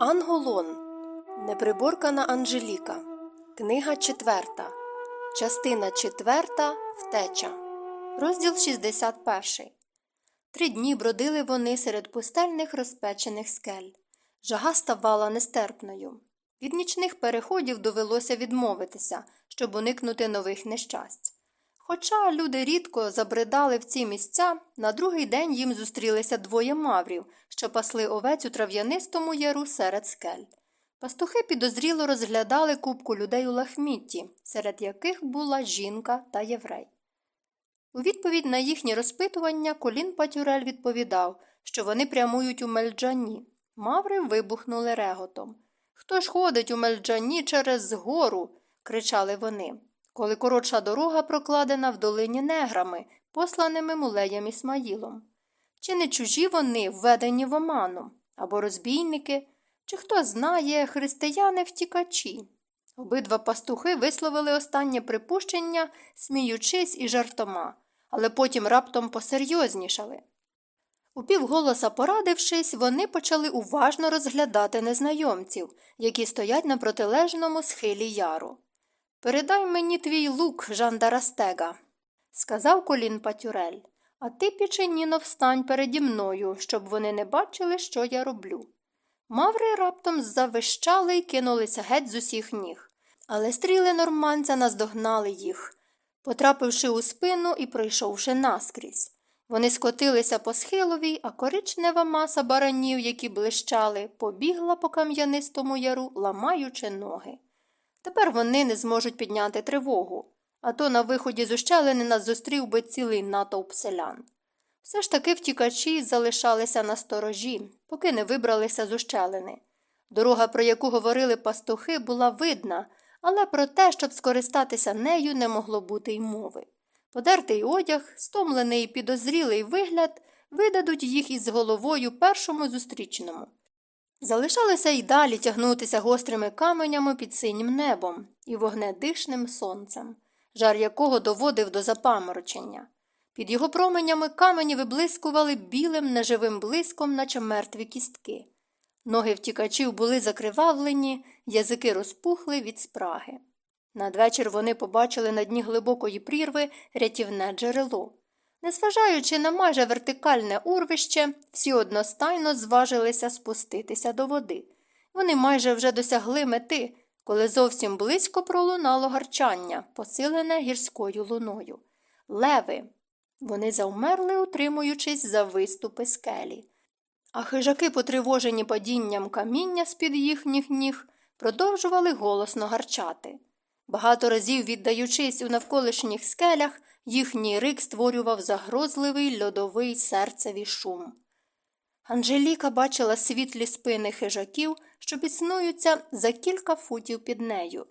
Анголон. Неприборкана Анжеліка. Книга четверта. Частина четверта. Втеча. Розділ 61. Три дні бродили вони серед пустельних розпечених скель. Жага ставала нестерпною. Від нічних переходів довелося відмовитися, щоб уникнути нових нещасть. Хоча люди рідко забридали в ці місця, на другий день їм зустрілися двоє маврів, що пасли овець у трав'янистому яру серед скель. Пастухи підозріло розглядали кубку людей у лахмітті, серед яких була жінка та єврей. У відповідь на їхнє розпитування колін Патюрель відповідав, що вони прямують у мельджані. Маври вибухнули реготом. Хто ж ходить у мельджані через гору? кричали вони коли коротша дорога прокладена в долині неграми, посланими мулеєм Ісмаїлом. Чи не чужі вони введені в оману, або розбійники, чи хто знає, християни втікачі? Обидва пастухи висловили останнє припущення, сміючись і жартома, але потім раптом посерйознішали. Упівголоса порадившись, вони почали уважно розглядати незнайомців, які стоять на протилежному схилі яру. Передай мені твій лук, Жандарастега, сказав колін Патюрель, а ти, піченіно, встань переді мною, щоб вони не бачили, що я роблю. Маври раптом завищали і кинулися геть з усіх ніг, але стріли норманця наздогнали їх, потрапивши у спину і пройшовши наскрізь. Вони скотилися по схиловій, а коричнева маса баранів, які блищали, побігла по кам'янистому яру, ламаючи ноги. Тепер вони не зможуть підняти тривогу, а то на виході з ущелини нас зустрів би цілий натовп селян. Все ж таки втікачі залишалися на сторожі, поки не вибралися з ущелини. Дорога, про яку говорили пастухи, була видна, але про те, щоб скористатися нею, не могло бути й мови. Подертий одяг, стомлений і підозрілий вигляд видадуть їх із головою першому зустрічному. Залишалося й далі тягнутися гострими каменями під синім небом і вогнедишним сонцем, жар якого доводив до запаморочення. Під його променями камені виблискували білим неживим блиском, наче мертві кістки. Ноги втікачів були закривавлені, язики розпухли від спраги. Надвечір вони побачили на дні глибокої прірви рятівне джерело. Незважаючи на майже вертикальне урвище, всі одностайно зважилися спуститися до води. Вони майже вже досягли мети, коли зовсім близько пролунало гарчання, посилене гірською луною. Леви. Вони завмерли, утримуючись за виступи скелі. А хижаки, потривожені падінням каміння з під їхніх ніг, продовжували голосно гарчати. Багато разів, віддаючись у навколишніх скелях, їхній рик створював загрозливий льодовий серцевий шум. Анжеліка бачила світлі спини хижаків, що біснуються за кілька футів під нею.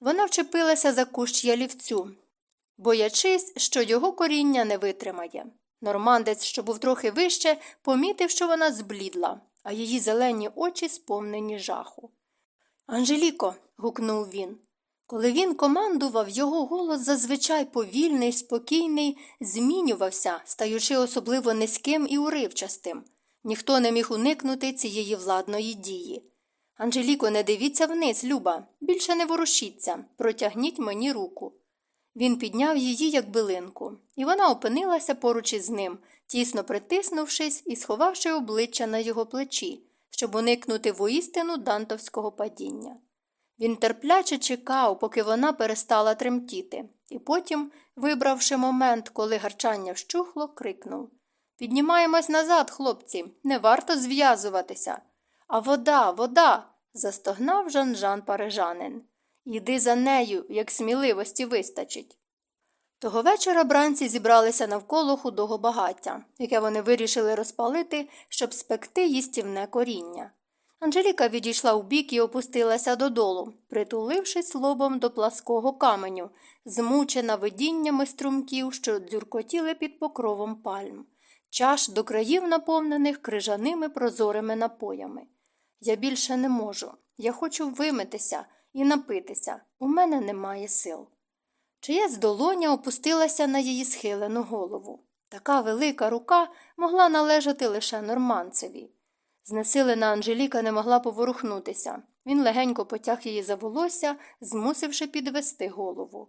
Вона вчепилася за кущ ялівцю, боячись, що його коріння не витримає. Нормандець, що був трохи вище, помітив, що вона зблідла, а її зелені очі сповнені жаху. Анжеліко. гукнув він. Коли він командував, його голос зазвичай повільний, спокійний, змінювався, стаючи особливо низьким і уривчастим. Ніхто не міг уникнути цієї владної дії. Анжеліко, не дивіться вниз, Люба, більше не ворушіться, протягніть мені руку. Він підняв її, як билинку, і вона опинилася поруч із ним, тісно притиснувшись і сховавши обличчя на його плечі, щоб уникнути воістину дантовського падіння. Він терпляче чекав, поки вона перестала тремтіти, і потім, вибравши момент, коли гарчання вщухло, крикнув Піднімаємось назад, хлопці, не варто зв'язуватися. А вода, вода. застогнав Жан-Жан парижанин. Йди за нею, як сміливості вистачить. Того вечора бранці зібралися навколо худого багаття, яке вони вирішили розпалити, щоб спекти їстівне коріння. Анжеліка відійшла вбік і опустилася додолу, притулившись лобом до плаского каменю, змучена видіннями струмків, що дзюркотіли під покровом пальм, чаш до країв наповнених крижаними прозорими напоями. Я більше не можу. Я хочу вимитися і напитися. У мене немає сил. Чиясь долоня опустилася на її схилену голову. Така велика рука могла належати лише норманцеві. Знесилена Анжеліка не могла поворухнутися. Він легенько потяг її за волосся, змусивши підвести голову.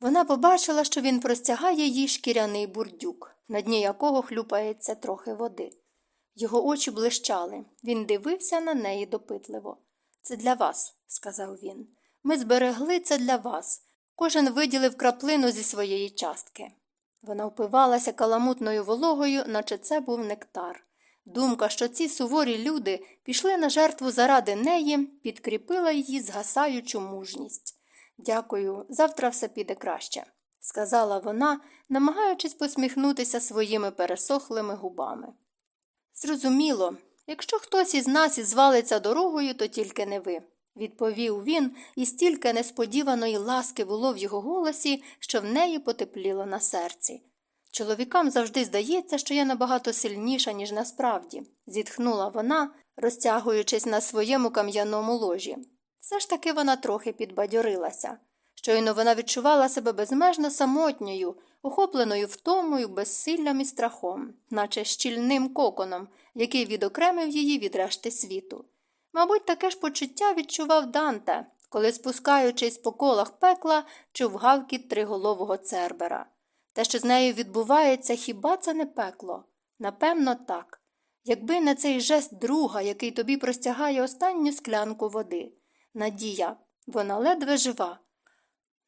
Вона побачила, що він простягає їй шкіряний бурдюк, на дні якого хлюпається трохи води. Його очі блищали. Він дивився на неї допитливо. Це для вас, сказав він. Ми зберегли це для вас. Кожен виділив краплину зі своєї частки. Вона впивалася каламутною вологою, наче це був нектар. Думка, що ці суворі люди пішли на жертву заради неї, підкріпила її згасаючу мужність. Дякую, завтра все піде краще, сказала вона, намагаючись посміхнутися своїми пересохлими губами. Зрозуміло, якщо хтось із нас і звалиться дорогою, то тільки не ви, відповів він, і стільки несподіваної ласки було в його голосі, що в неї потепліло на серці. Чоловікам завжди здається, що я набагато сильніша, ніж насправді, зітхнула вона, розтягуючись на своєму кам'яному ложі. Все ж таки вона трохи підбадьорилася. Щойно вона відчувала себе безмежно самотньою, охопленою втомою, безсиллям і страхом, наче щільним коконом, який відокремив її від решти світу. Мабуть, таке ж почуття відчував Данте, коли, спускаючись по колах пекла, чув гавкіт триголового цербера. Те, що з нею відбувається, хіба це не пекло? Напевно, так. Якби не цей жест друга, який тобі простягає останню склянку води. Надія, вона ледве жива.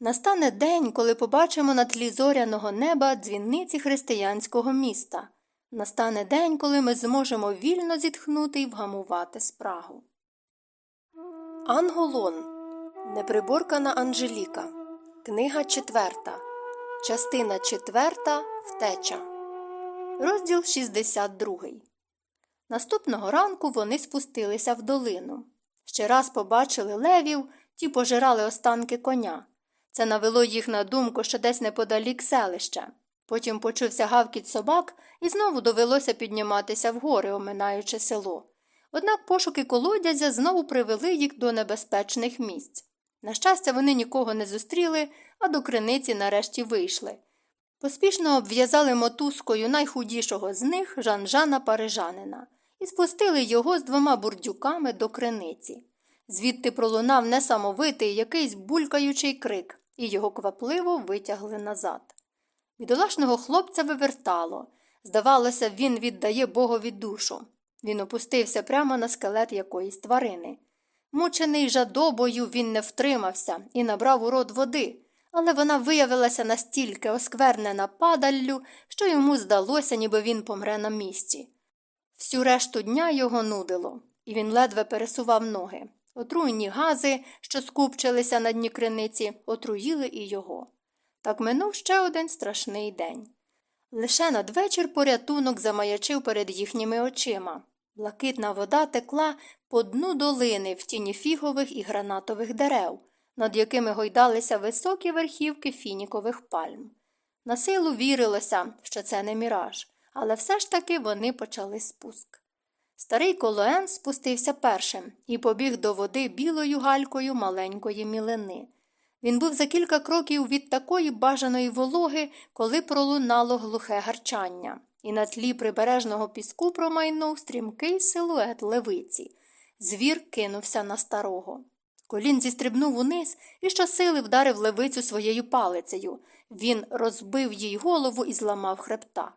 Настане день, коли побачимо на тлі зоряного неба дзвіниці християнського міста. Настане день, коли ми зможемо вільно зітхнути і вгамувати спрагу. Анголон. Неприборкана Анжеліка. Книга четверта. Частина четверта. Втеча. Розділ 62. Наступного ранку вони спустилися в долину. Ще раз побачили левів, ті пожирали останки коня. Це навело їх на думку, що десь неподалік селища. Потім почувся гавкіт собак, і знову довелося підніматися вгори, оминаючи село. Однак пошуки колодязя знову привели їх до небезпечних місць. На щастя, вони нікого не зустріли, а до криниці нарешті вийшли. Поспішно обв'язали мотузкою найхудішого з них Жанжана Парижанина і спустили його з двома бурдюками до криниці. Звідти пролунав несамовитий якийсь булькаючий крик, і його квапливо витягли назад. Бідолашного хлопця вивертало. Здавалося, він віддає богові душу. Він опустився прямо на скелет якоїсь тварини. Мучений жадобою він не втримався і набрав у рот води, але вона виявилася настільки осквернена падаллю, що йому здалося, ніби він помре на місці. Всю решту дня його нудило, і він ледве пересував ноги. Отруйні гази, що скупчилися на дні криниці, отруїли і його. Так минув ще один страшний день. Лише надвечір порятунок замаячив перед їхніми очима. Блакитна вода текла по дну долини в тіні фігових і гранатових дерев, над якими гойдалися високі верхівки фінікових пальм. На силу вірилося, що це не міраж, але все ж таки вони почали спуск. Старий Колоен спустився першим і побіг до води білою галькою маленької мілини. Він був за кілька кроків від такої бажаної вологи, коли пролунало глухе гарчання, і на тлі прибережного піску промайнув стрімкий силует левиці. Звір кинувся на старого. Колін зістрибнув униз і щосили вдарив левицю своєю палицею. Він розбив їй голову і зламав хребта.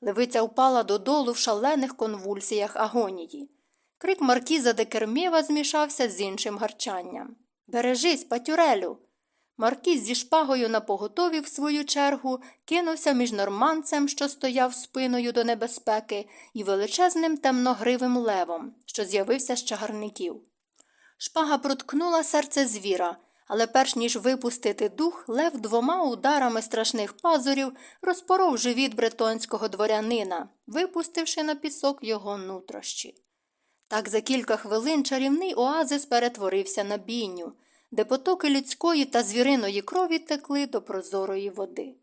Левиця впала додолу в шалених конвульсіях агонії. Крик Маркіза де Кермєва змішався з іншим гарчанням. Бережись, патюрелю. Маркіз зі шпагою на поготові, в свою чергу, кинувся між норманцем, що стояв спиною до небезпеки, і величезним темногривим левом, що з'явився з чагарників. Шпага проткнула серце звіра, але перш ніж випустити дух, лев двома ударами страшних пазурів розпоров живіт бретонського дворянина, випустивши на пісок його нутрощі. Так за кілька хвилин чарівний оазис перетворився на бійню, де потоки людської та звіриної крові текли до прозорої води.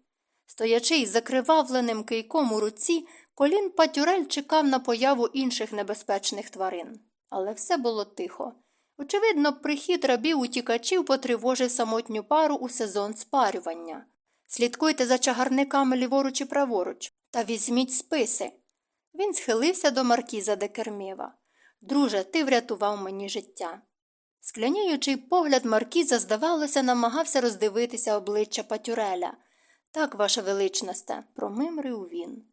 Стоячи із закривавленим кийком у руці, колін Патюрель чекав на появу інших небезпечних тварин. Але все було тихо. Очевидно, прихід рабів утікачів потривожив самотню пару у сезон спарювання. Слідкуйте за чагарниками ліворуч і праворуч та візьміть списи. Він схилився до маркіза де Кермєва. Друже, ти врятував мені життя. Скляніючий погляд маркіза, здавалося, намагався роздивитися обличчя Патюреля. Так, ваша величносте, промимрив він.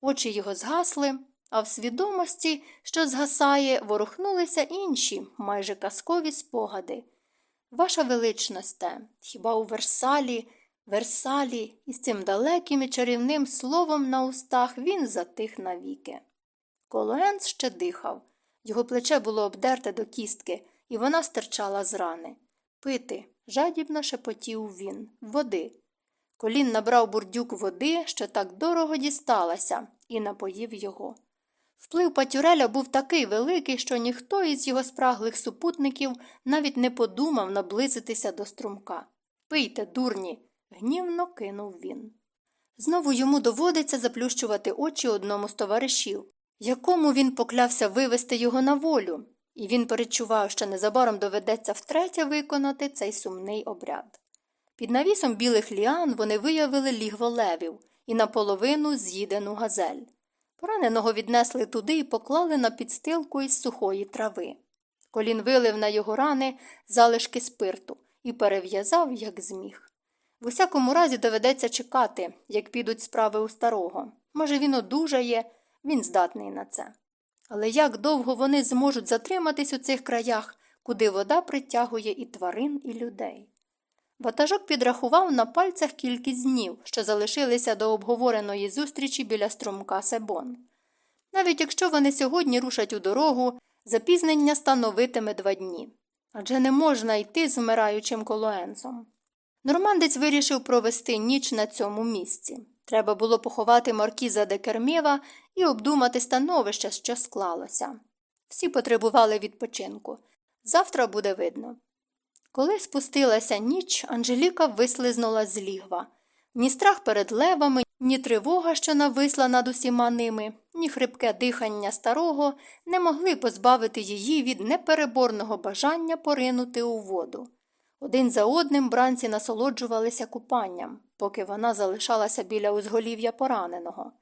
Очі його згасли, а в свідомості, що згасає, ворухнулися інші, майже казкові спогади. Ваша величносте, хіба у Версалі, Версалі, із цим далеким і чарівним словом на устах він затих навіки. Колоенс ще дихав. Його плече було обдерте до кістки, і вона стирчала з рани. Пити, жадібно шепотів він, води. Колін набрав бурдюк води, що так дорого дісталася, і напоїв його. Вплив Патюреля був такий великий, що ніхто із його спраглих супутників навіть не подумав наблизитися до струмка. Пийте, дурні, гнівно кинув він. Знову йому доводиться заплющувати очі одному з товаришів, якому він поклявся вивести його на волю, і він перечував, що незабаром доведеться втретє виконати цей сумний обряд. Під навісом білих ліан вони виявили лігво левів і наполовину з'їдену газель. Пораненого віднесли туди і поклали на підстилку із сухої трави. Колін вилив на його рани залишки спирту і перев'язав, як зміг. В усякому разі доведеться чекати, як підуть справи у старого. Може, він одужає, він здатний на це. Але як довго вони зможуть затриматись у цих краях, куди вода притягує і тварин, і людей? Ватажок підрахував на пальцях кількість днів, що залишилися до обговореної зустрічі біля струмка Себон. Навіть якщо вони сьогодні рушать у дорогу, запізнення становитиме два дні. Адже не можна йти з вмираючим колоенсом. Нормандець вирішив провести ніч на цьому місці. Треба було поховати маркіза де Кермєва і обдумати становище, що склалося. Всі потребували відпочинку. Завтра буде видно. Коли спустилася ніч, Анжеліка вислизнула з лігва. Ні страх перед левами, ні тривога, що нависла над усіма ними, ні хрипке дихання старого не могли позбавити її від непереборного бажання поринути у воду. Один за одним бранці насолоджувалися купанням, поки вона залишалася біля узголів'я пораненого.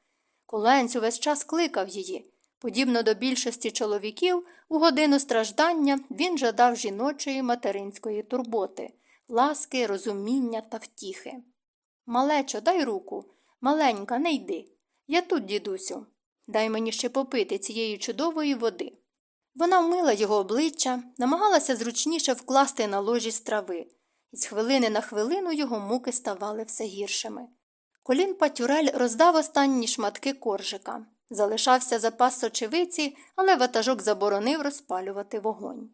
Коленць увесь час кликав її. Подібно до більшості чоловіків, у годину страждання він жадав жіночої материнської турботи, ласки, розуміння та втіхи. Малечо, дай руку, маленька, не йди. Я тут, дідусю. Дай мені ще попити цієї чудової води. Вона вмила його обличчя, намагалася зручніше вкласти на ложі з трави, і з хвилини на хвилину його муки ставали все гіршими. Колін Патюрель роздав останні шматки коржика. Залишався запас сочевиці, але ватажок заборонив розпалювати вогонь.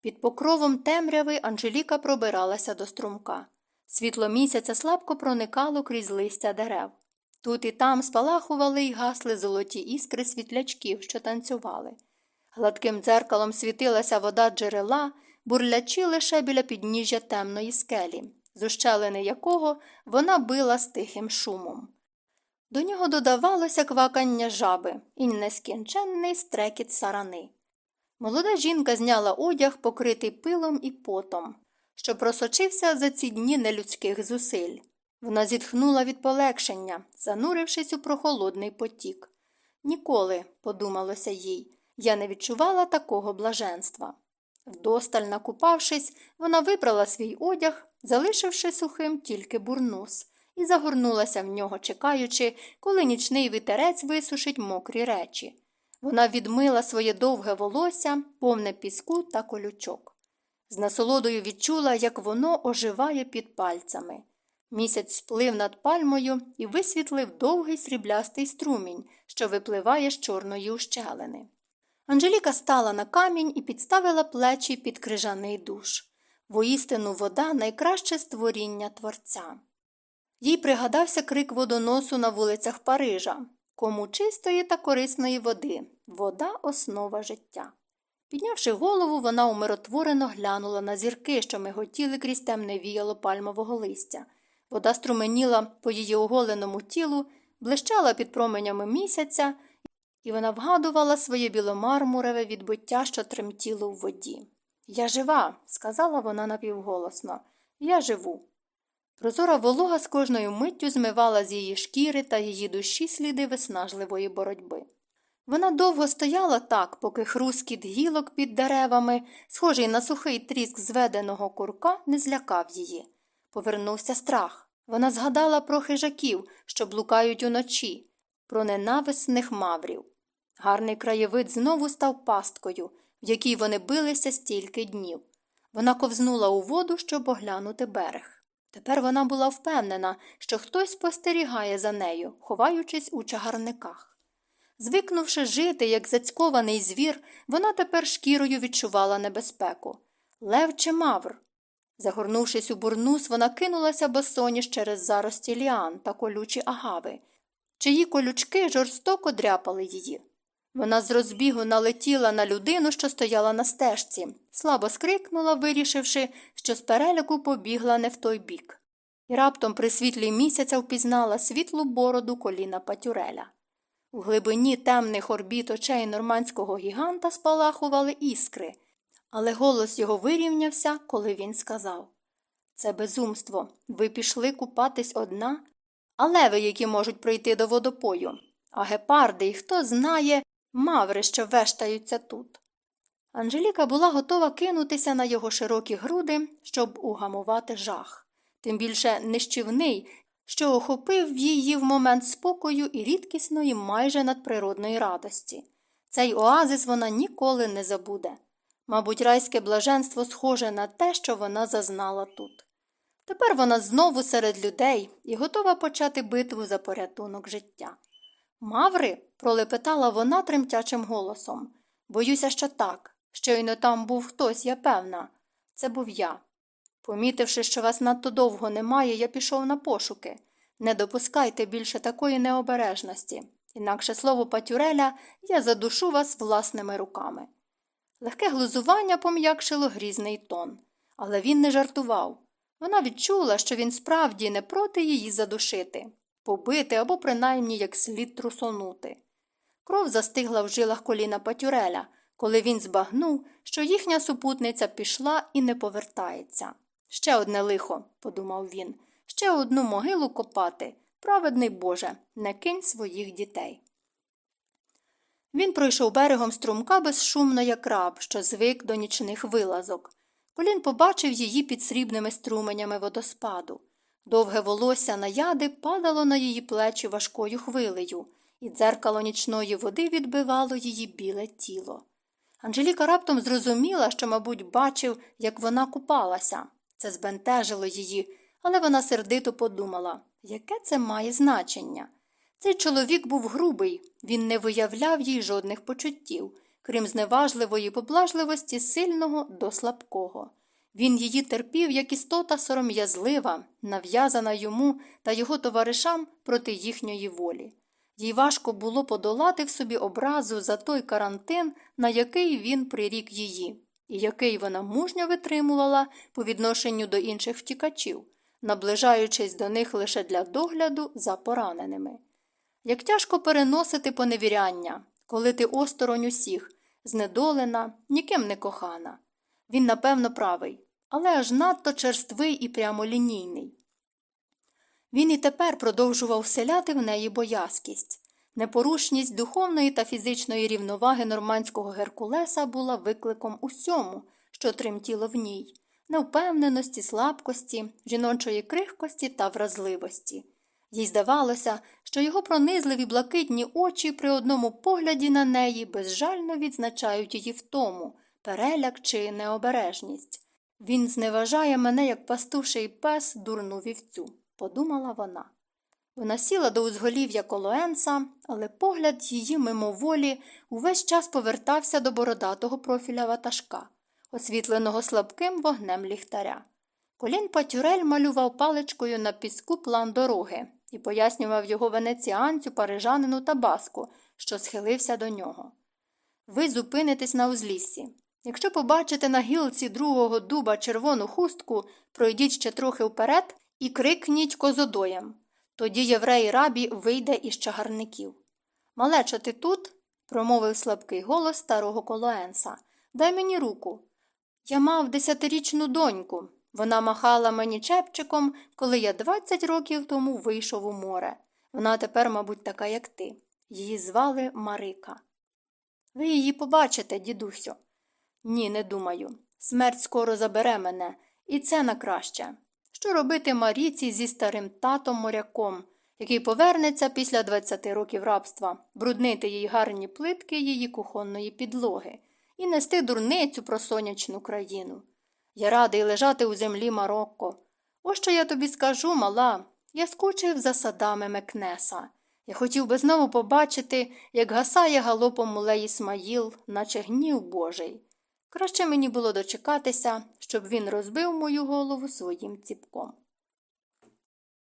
Під покровом темряви Анжеліка пробиралася до струмка. Світло місяця слабко проникало крізь листя дерев. Тут і там спалахували й гасли золоті іскри світлячків, що танцювали. Гладким дзеркалом світилася вода джерела, бурлячи лише біля підніжжя темної скелі, з ущелини якого вона била з тихим шумом. До нього додавалося квакання жаби і нескінченний стрекіт сарани. Молода жінка зняла одяг, покритий пилом і потом, що просочився за ці дні нелюдських зусиль. Вона зітхнула від полегшення, занурившись у прохолодний потік. Ніколи, подумалося їй, я не відчувала такого блаженства. Вдосталь накупавшись, вона вибрала свій одяг, залишивши сухим тільки бурнус, і загорнулася в нього, чекаючи, коли нічний вітерець висушить мокрі речі. Вона відмила своє довге волосся, повне піску та колючок. З насолодою відчула, як воно оживає під пальцями. Місяць сплив над пальмою і висвітлив довгий сріблястий струмінь, що випливає з чорної ущелини. Анжеліка стала на камінь і підставила плечі під крижаний душ. Воістину вода найкраще створіння творця. Їй пригадався крик водоносу на вулицях Парижа кому чистої та корисної води, вода основа життя. Піднявши голову, вона умиротворено глянула на зірки, що миготіли крізь темне віяло пальмового листя. Вода струменіла по її оголеному тілу, блищала під променями місяця, і вона вгадувала своє біломармурове відбиття, що тремтіло в воді. Я жива, сказала вона напівголосно. Я живу. Прозора волога з кожною миттю змивала з її шкіри та її душі сліди виснажливої боротьби. Вона довго стояла так, поки хрускіт гілок під деревами, схожий на сухий тріск зведеного курка, не злякав її. Повернувся страх. Вона згадала про хижаків, що блукають уночі, про ненависних маврів. Гарний краєвид знову став пасткою, в якій вони билися стільки днів. Вона ковзнула у воду, щоб оглянути берег. Тепер вона була впевнена, що хтось спостерігає за нею, ховаючись у чагарниках. Звикнувши жити, як зацькований звір, вона тепер шкірою відчувала небезпеку. Лев чи мавр? Загорнувшись у бурнус, вона кинулася босоніж через зарості ліан та колючі агави, чиї колючки жорстоко дряпали її. Вона з розбігу налетіла на людину, що стояла на стежці, слабо скрикнула, вирішивши, що з переляку побігла не в той бік. І раптом при світлі місяця впізнала світлу бороду коліна Патюреля. У глибині темних орбіт очей нормандського гіганта спалахували іскри, але голос його вирівнявся, коли він сказав Це безумство. Ви пішли купатись одна, а леви, які можуть прийти до водопою, а гепарди, і хто знає, маври, що вештаються тут. Анжеліка була готова кинутися на його широкі груди, щоб угамувати жах, тим більше нищівний, що охопив її в момент спокою і рідкісної, майже надприродної радості. Цей оазис вона ніколи не забуде. Мабуть, райське блаженство схоже на те, що вона зазнала тут. Тепер вона знову серед людей і готова почати битву за порятунок життя. Маври, пролепетала вона тремтячим голосом. Боюся, що так. Щойно там був хтось, я певна. Це був я. Помітивши, що вас надто довго немає, я пішов на пошуки. Не допускайте більше такої необережності, інакше слово Патюреля я задушу вас власними руками. Легке глузування пом'якшило грізний тон, але він не жартував. Вона відчула, що він справді не проти її задушити, побити або принаймні як слід трусонути. Кров застигла в жилах коліна Патюреля, коли він збагнув, що їхня супутниця пішла і не повертається. Ще одне лихо, подумав він, ще одну могилу копати. Праведний Боже, не кинь своїх дітей. Він пройшов берегом струмка безшумно, як раб, що звик до нічних вилазок. Колін побачив її під срібними струменями водоспаду. Довге волосся на яди падало на її плечі важкою хвилею, і дзеркало нічної води відбивало її біле тіло. Анжеліка раптом зрозуміла, що, мабуть, бачив, як вона купалася. Це збентежило її, але вона сердито подумала, яке це має значення. Цей чоловік був грубий, він не виявляв їй жодних почуттів, крім зневажливої поблажливості сильного до слабкого. Він її терпів, як істота сором'язлива, нав'язана йому та його товаришам проти їхньої волі. Їй важко було подолати в собі образу за той карантин, на який він прирік її, і який вона мужньо витримувала по відношенню до інших втікачів, наближаючись до них лише для догляду за пораненими. Як тяжко переносити поневіряння, коли ти осторонь усіх, знедолена, ніким не кохана. Він, напевно, правий, але аж надто черствий і прямолінійний. Він і тепер продовжував вселяти в неї боязкість. Непорушність духовної та фізичної рівноваги нормандського Геркулеса була викликом усьому, що тремтіло в ній невпевненості, слабкості, жіночої крихкості та вразливості. Їй здавалося, що його пронизливі блакитні очі при одному погляді на неї безжально відзначають її втому, переляк чи необережність. Він зневажає мене, як пастуший пес, дурну вівцю, подумала вона. Вона сіла до узголів'я колоенса, але погляд її мимоволі увесь час повертався до бородатого профіля ватажка, освітленого слабким вогнем ліхтаря. Колін Патюрель малював паличкою на піску план дороги і пояснював його венеціанцю, парижанину та баску, що схилився до нього. Ви зупинитесь на узліссі. Якщо побачите на гілці другого дуба червону хустку, пройдіть ще трохи вперед і крикніть козодоєм. Тоді єврей рабі вийде із чагарників. Малечо, ти тут? промовив слабкий голос старого колоенса. Дай мені руку. Я мав десятирічну доньку. Вона махала мені чепчиком, коли я двадцять років тому вийшов у море. Вона тепер, мабуть, така, як ти. Її звали Марика. Ви її побачите, дідусю. Ні, не думаю. Смерть скоро забере мене, і це на краще. Що робити Маріці зі старим татом моряком, який повернеться після 20 років рабства, бруднити їй гарні плитки її кухонної підлоги і нести дурницю про сонячну країну. Я радий лежати у землі Марокко. Ось що я тобі скажу, мала. Я скучив за садами Мекнеса. Я хотів би знову побачити, як гасає галопом мулей Ісмаїл, наче гнів Божий. Краще мені було дочекатися, щоб він розбив мою голову своїм ціпком.